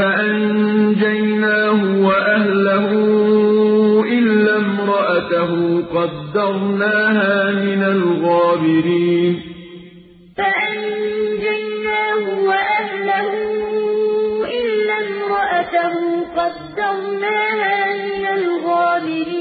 فَأَنجَيْنَاهُ وَأَهْلَهُ إِلَّا امْرَأَتَهُ قَدَّرْنَاهَا مِنَ الْغَابِرِينَ. فَأَنجَيْنَاهُ وَأَهْلَهُ إِلَّا امْرَأَتَهُ قَدَّرْنَاهَا من الغابرين.